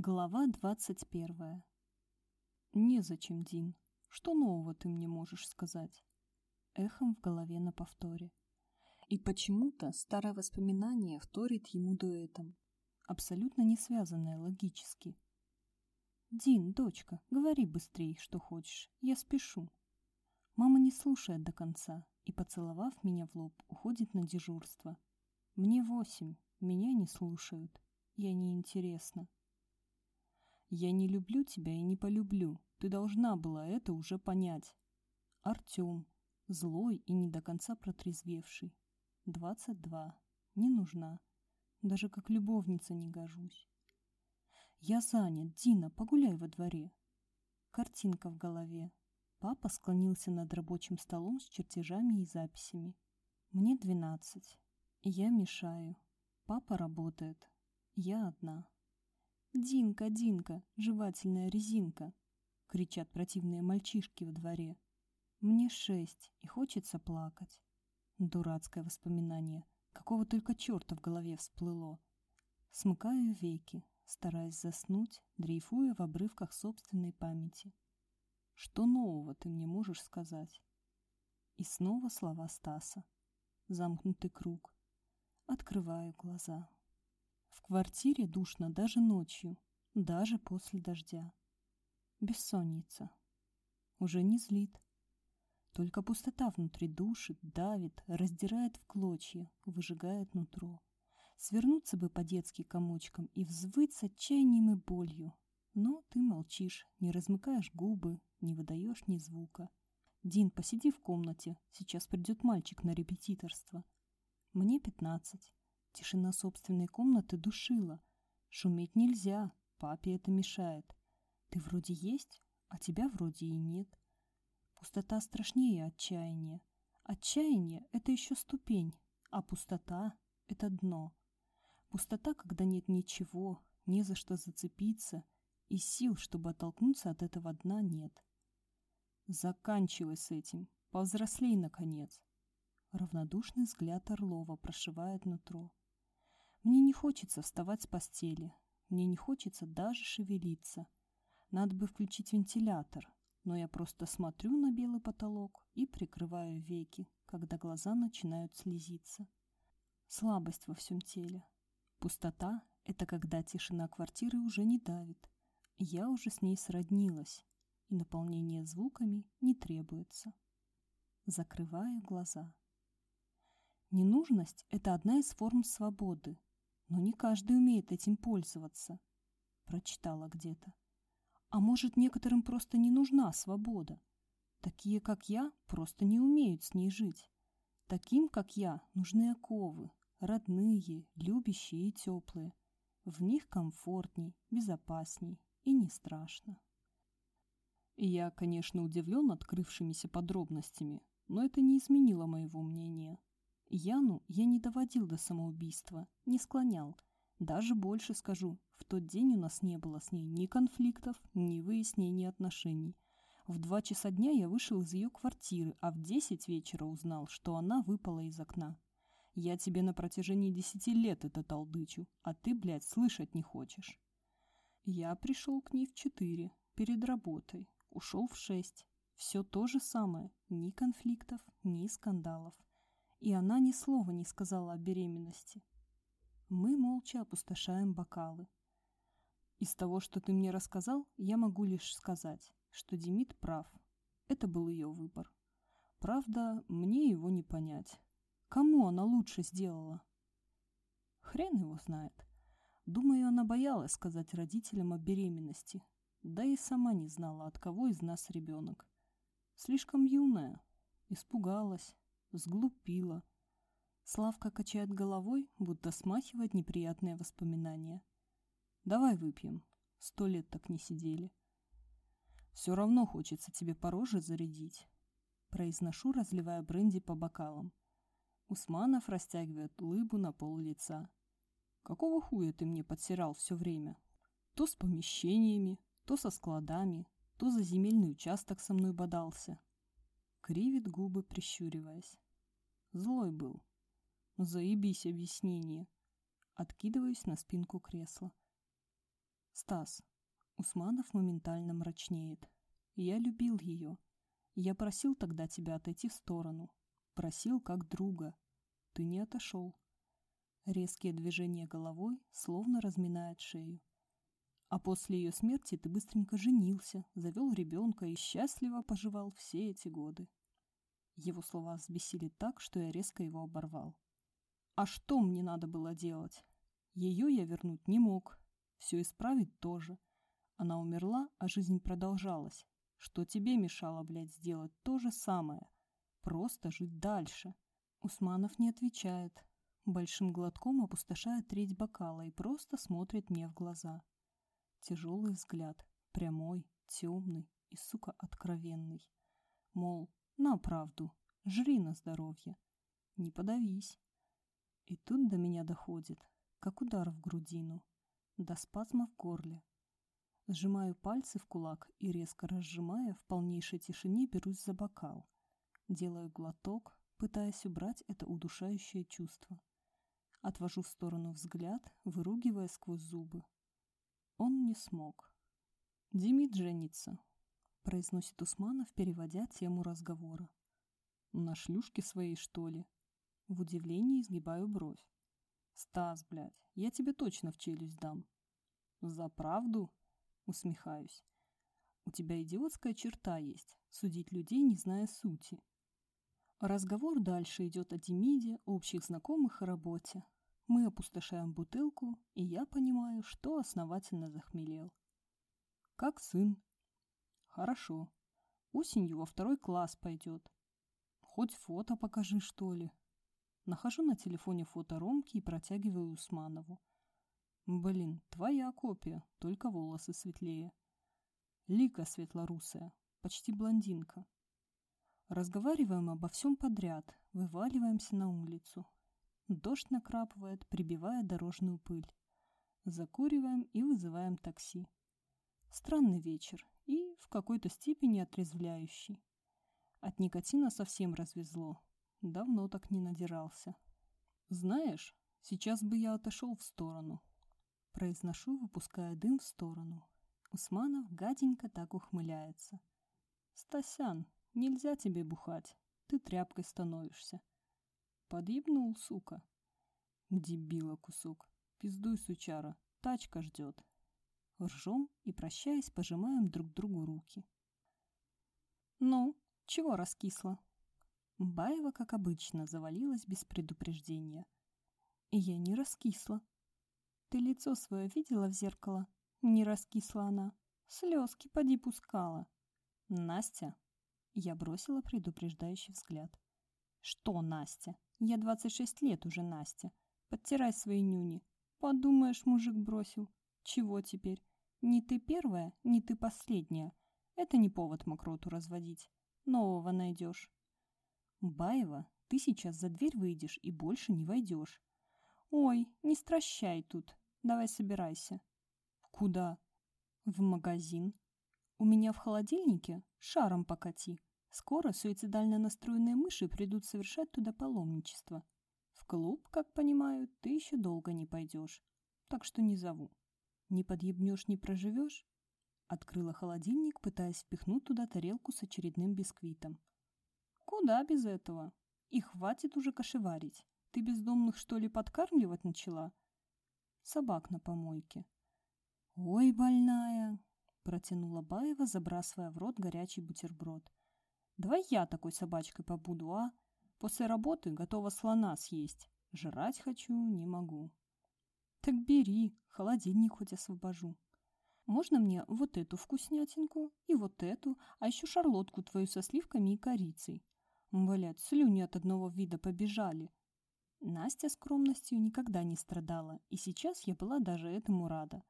Глава двадцать первая. Незачем, Дин. Что нового ты мне можешь сказать? Эхом в голове на повторе. И почему-то старое воспоминание вторит ему дуэтом, абсолютно не связанное логически. «Дин, дочка, говори быстрей, что хочешь, я спешу». Мама не слушает до конца и, поцеловав меня в лоб, уходит на дежурство. Мне восемь, меня не слушают, я неинтересна. Я не люблю тебя и не полюблю, ты должна была это уже понять. Артем, злой и не до конца протрезвевший. Двадцать два. Не нужна. Даже как любовница не гожусь. Я занят, Дина, погуляй во дворе. Картинка в голове. Папа склонился над рабочим столом с чертежами и записями. Мне двенадцать. Я мешаю. Папа работает. Я одна. «Динка, Динка, жевательная резинка!» — кричат противные мальчишки во дворе. Мне шесть, и хочется плакать. Дурацкое воспоминание, какого только черта в голове всплыло. Смыкаю веки, стараясь заснуть, дрейфуя в обрывках собственной памяти. Что нового ты мне можешь сказать? И снова слова Стаса. Замкнутый круг. Открываю глаза. В квартире душно даже ночью, даже после дождя. Бессонница. Уже не злит. Только пустота внутри душит, давит, раздирает в клочья, выжигает нутро. Свернуться бы по-детски комочком и взвыть с отчаянием и болью. Но ты молчишь, не размыкаешь губы, не выдаешь ни звука. Дин, посиди в комнате, сейчас придет мальчик на репетиторство. Мне пятнадцать. Тишина собственной комнаты душила. Шуметь нельзя, папе это мешает. Ты вроде есть, а тебя вроде и нет. Пустота страшнее отчаяния. Отчаяние — это еще ступень, а пустота — это дно. Пустота, когда нет ничего, не за что зацепиться, и сил, чтобы оттолкнуться от этого дна, нет. Заканчивай с этим, повзрослей, наконец. Равнодушный взгляд Орлова прошивает нутро. Мне не хочется вставать с постели. Мне не хочется даже шевелиться. Надо бы включить вентилятор, но я просто смотрю на белый потолок и прикрываю веки, когда глаза начинают слезиться. Слабость во всем теле. Пустота — это когда тишина квартиры уже не давит. Я уже с ней сроднилась, и наполнение звуками не требуется. Закрываю глаза. Ненужность — это одна из форм свободы, но не каждый умеет этим пользоваться. Прочитала где-то. А может, некоторым просто не нужна свобода. Такие, как я, просто не умеют с ней жить. Таким, как я, нужны оковы, родные, любящие и теплые. В них комфортней, безопасней и не страшно. Я, конечно, удивлен открывшимися подробностями, но это не изменило моего мнения. Яну я не доводил до самоубийства, не склонял. Даже больше скажу, в тот день у нас не было с ней ни конфликтов, ни выяснений отношений. В два часа дня я вышел из ее квартиры, а в десять вечера узнал, что она выпала из окна. Я тебе на протяжении десяти лет это толдычу, а ты, блядь, слышать не хочешь. Я пришел к ней в четыре, перед работой, ушел в шесть. Все то же самое, ни конфликтов, ни скандалов и она ни слова не сказала о беременности. Мы молча опустошаем бокалы. Из того, что ты мне рассказал, я могу лишь сказать, что Демид прав. Это был ее выбор. Правда, мне его не понять. Кому она лучше сделала? Хрен его знает. Думаю, она боялась сказать родителям о беременности. Да и сама не знала, от кого из нас ребенок. Слишком юная. Испугалась, сглупила. Славка качает головой, будто смахивает неприятные воспоминания. Давай выпьем. Сто лет так не сидели. Все равно хочется тебе по роже зарядить. Произношу, разливая бренди по бокалам. Усманов растягивает улыбу на пол лица. Какого хуя ты мне подсирал все время? То с помещениями, то со складами, то за земельный участок со мной бодался. Кривит губы, прищуриваясь. Злой был. Заебись объяснение. Откидываюсь на спинку кресла. Стас. Усманов моментально мрачнеет. Я любил ее. Я просил тогда тебя отойти в сторону. Просил как друга. Ты не отошел. Резкие движения головой словно разминает шею. А после ее смерти ты быстренько женился, завел ребенка и счастливо поживал все эти годы. Его слова взбесили так, что я резко его оборвал. А что мне надо было делать? Ее я вернуть не мог. Все исправить тоже. Она умерла, а жизнь продолжалась. Что тебе мешало, блядь, сделать то же самое? Просто жить дальше. Усманов не отвечает. Большим глотком опустошает треть бокала и просто смотрит мне в глаза. Тяжелый взгляд, прямой, темный и, сука, откровенный. Мол, на правду, жри на здоровье. Не подавись. И тут до меня доходит, как удар в грудину, до спазма в горле. Сжимаю пальцы в кулак и, резко разжимая, в полнейшей тишине берусь за бокал. Делаю глоток, пытаясь убрать это удушающее чувство. Отвожу в сторону взгляд, выругивая сквозь зубы. Он не смог. «Демид женится», — произносит Усманов, переводя тему разговора. «На шлюшке своей, что ли?» В удивлении изгибаю бровь. «Стас, блядь, я тебе точно в челюсть дам». «За правду?» Усмехаюсь. У тебя идиотская черта есть – судить людей, не зная сути. Разговор дальше идет о Демиде, общих знакомых и работе. Мы опустошаем бутылку, и я понимаю, что основательно захмелел. Как сын? Хорошо. Осенью во второй класс пойдет. Хоть фото покажи, что ли. Нахожу на телефоне фото Ромки и протягиваю Усманову. Блин, твоя копия, только волосы светлее. Лика светлорусая, почти блондинка. Разговариваем обо всем подряд, вываливаемся на улицу. Дождь накрапывает, прибивая дорожную пыль. Закуриваем и вызываем такси. Странный вечер и в какой-то степени отрезвляющий. От никотина совсем развезло. Давно так не надирался. Знаешь, сейчас бы я отошел в сторону, Произношу, выпуская дым в сторону. Усманов гаденько так ухмыляется. «Стасян, нельзя тебе бухать. Ты тряпкой становишься». Подъебнул, сука. Дебила кусок. Пиздуй, сучара. Тачка ждет. Ржем и, прощаясь, пожимаем друг другу руки. «Ну, чего раскисла?» Баева, как обычно, завалилась без предупреждения. Я не раскисла. Ты лицо свое видела в зеркало? Не раскисла она. Слезки поди пускала. Настя. Я бросила предупреждающий взгляд. Что, Настя? Я 26 лет уже, Настя. Подтирай свои нюни. Подумаешь, мужик бросил. Чего теперь? Не ты первая, не ты последняя. Это не повод мокроту разводить. Нового найдешь. Баева, ты сейчас за дверь выйдешь и больше не войдешь. Ой, не стращай тут. Давай собирайся. Куда? В магазин. У меня в холодильнике шаром покати. Скоро суицидально настроенные мыши придут совершать туда паломничество. В клуб, как понимаю, ты еще долго не пойдешь. Так что не зову. Не подъебнешь, не проживешь? Открыла холодильник, пытаясь впихнуть туда тарелку с очередным бисквитом. Куда без этого? И хватит уже кошеварить. Ты бездомных, что ли, подкармливать начала? Собак на помойке. Ой, больная, протянула Баева, забрасывая в рот горячий бутерброд. Давай я такой собачкой побуду, а? После работы готова слона съесть. Жрать хочу, не могу. Так бери, холодильник хоть освобожу. Можно мне вот эту вкуснятинку и вот эту, а еще шарлотку твою со сливками и корицей? Блядь, слюни от одного вида побежали. Настя скромностью никогда не страдала, и сейчас я была даже этому рада.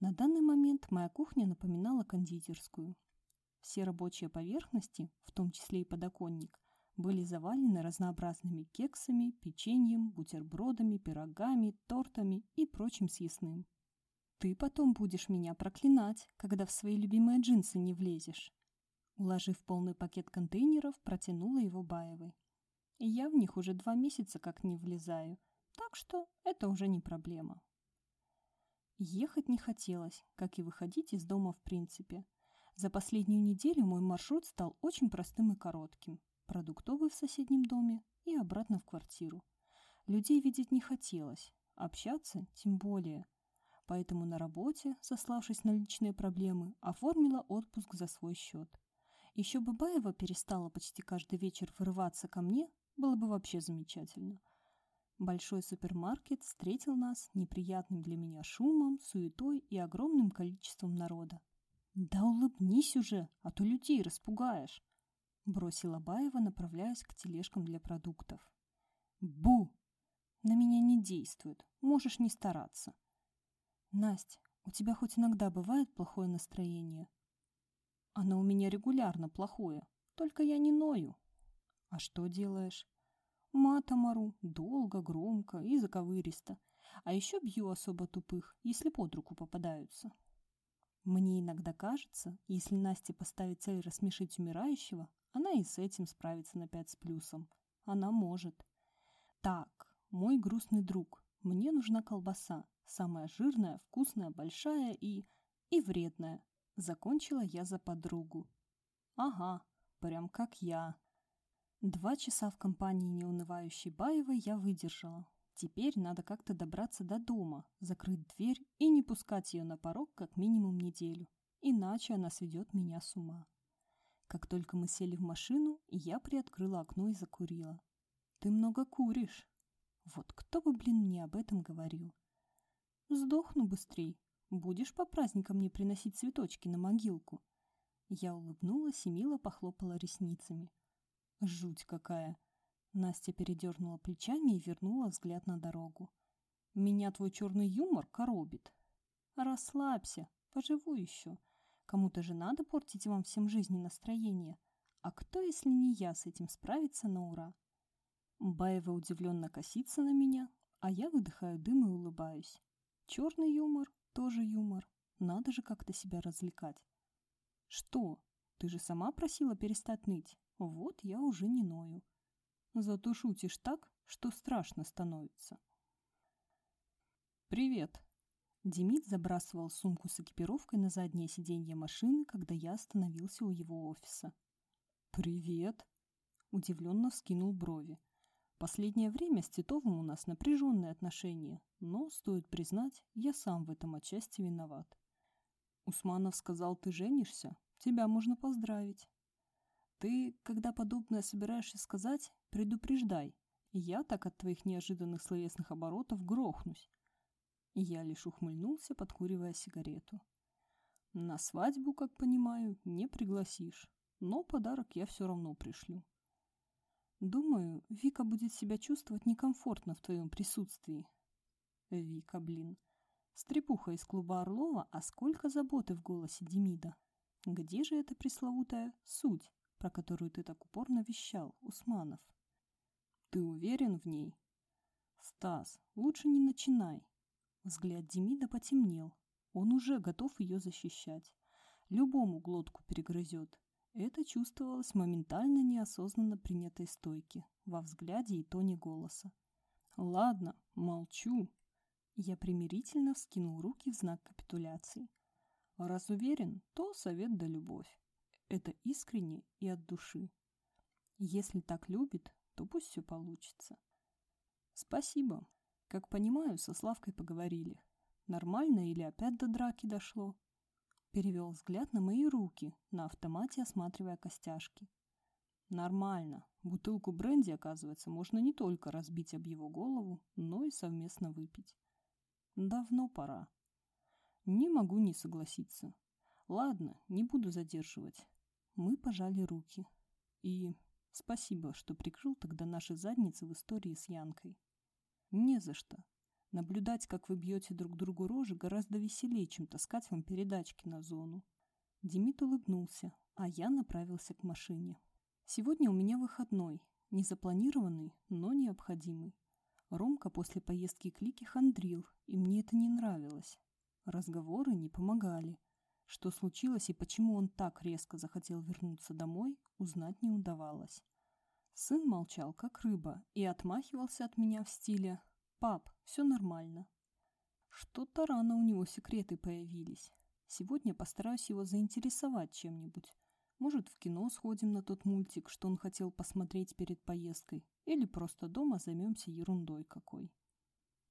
На данный момент моя кухня напоминала кондитерскую. Все рабочие поверхности, в том числе и подоконник, были завалены разнообразными кексами, печеньем, бутербродами, пирогами, тортами и прочим съестным. «Ты потом будешь меня проклинать, когда в свои любимые джинсы не влезешь». Уложив полный пакет контейнеров, протянула его Баевой. Я в них уже два месяца как не влезаю, так что это уже не проблема. Ехать не хотелось, как и выходить из дома в принципе. За последнюю неделю мой маршрут стал очень простым и коротким. Продуктовый в соседнем доме и обратно в квартиру. Людей видеть не хотелось, общаться тем более. Поэтому на работе, сославшись на личные проблемы, оформила отпуск за свой счет. Еще бы Баева перестала почти каждый вечер вырываться ко мне, было бы вообще замечательно. Большой супермаркет встретил нас неприятным для меня шумом, суетой и огромным количеством народа. «Да улыбнись уже, а то людей распугаешь!» Бросила Баева, направляясь к тележкам для продуктов. «Бу!» «На меня не действует, можешь не стараться». «Настя, у тебя хоть иногда бывает плохое настроение?» «Оно у меня регулярно плохое, только я не ною». «А что делаешь?» Матом ору, долго, громко и заковыристо. А еще бью особо тупых, если под руку попадаются. Мне иногда кажется, если Насте поставить цель рассмешить умирающего, она и с этим справится на пять с плюсом. Она может. Так, мой грустный друг, мне нужна колбаса. Самая жирная, вкусная, большая и... и вредная. Закончила я за подругу. Ага, прям как я. Два часа в компании неунывающей Баевой я выдержала. Теперь надо как-то добраться до дома, закрыть дверь и не пускать ее на порог как минимум неделю. Иначе она сведет меня с ума. Как только мы сели в машину, я приоткрыла окно и закурила. «Ты много куришь». Вот кто бы, блин, мне об этом говорил. «Сдохну быстрей. Будешь по праздникам мне приносить цветочки на могилку?» Я улыбнулась и мило похлопала ресницами. Жуть какая. Настя передернула плечами и вернула взгляд на дорогу. Меня твой черный юмор коробит. Расслабься, поживу еще. Кому-то же надо портить вам всем жизни настроение. А кто, если не я, с этим справится на ура? Баева удивленно косится на меня, а я выдыхаю дым и улыбаюсь. Черный юмор тоже юмор. Надо же как-то себя развлекать. Что? Ты же сама просила перестать ныть. Вот я уже не ною. Зато шутишь так, что страшно становится. «Привет!» Демид забрасывал сумку с экипировкой на заднее сиденье машины, когда я остановился у его офиса. «Привет!» Удивленно вскинул брови. Последнее время с Титовым у нас напряженные отношения, но, стоит признать, я сам в этом отчасти виноват. Усманов сказал, ты женишься? Тебя можно поздравить. Ты, когда подобное собираешься сказать, предупреждай. Я так от твоих неожиданных словесных оборотов грохнусь. Я лишь ухмыльнулся, подкуривая сигарету. На свадьбу, как понимаю, не пригласишь, но подарок я все равно пришлю. Думаю, Вика будет себя чувствовать некомфортно в твоем присутствии. Вика, блин. Стрепуха из клуба Орлова, а сколько заботы в голосе Демида. Где же эта пресловутая суть? про которую ты так упорно вещал, Усманов. Ты уверен в ней? Стас, лучше не начинай. Взгляд Демида потемнел. Он уже готов ее защищать. Любому глотку перегрызет. Это чувствовалось моментально неосознанно принятой стойки, во взгляде и тоне голоса. «Ладно, молчу». Я примирительно вскинул руки в знак капитуляции. Раз уверен, то совет да любовь. Это искренне и от души. Если так любит, то пусть все получится. Спасибо. Как понимаю, со Славкой поговорили. Нормально или опять до драки дошло? Перевел взгляд на мои руки, на автомате осматривая костяшки. Нормально. Бутылку бренди, оказывается, можно не только разбить об его голову, но и совместно выпить. Давно пора. Не могу не согласиться. Ладно, не буду задерживать. Мы пожали руки. И спасибо, что прикрыл тогда наши задницы в истории с Янкой. Не за что. Наблюдать, как вы бьете друг другу рожи, гораздо веселее, чем таскать вам передачки на зону. Демид улыбнулся, а я направился к машине. Сегодня у меня выходной, не запланированный, но необходимый. Ромка после поездки к Лике хандрил, и мне это не нравилось. Разговоры не помогали. Что случилось и почему он так резко захотел вернуться домой, узнать не удавалось. Сын молчал, как рыба, и отмахивался от меня в стиле «Пап, все нормально». Что-то рано у него секреты появились. Сегодня постараюсь его заинтересовать чем-нибудь. Может, в кино сходим на тот мультик, что он хотел посмотреть перед поездкой, или просто дома займемся ерундой какой.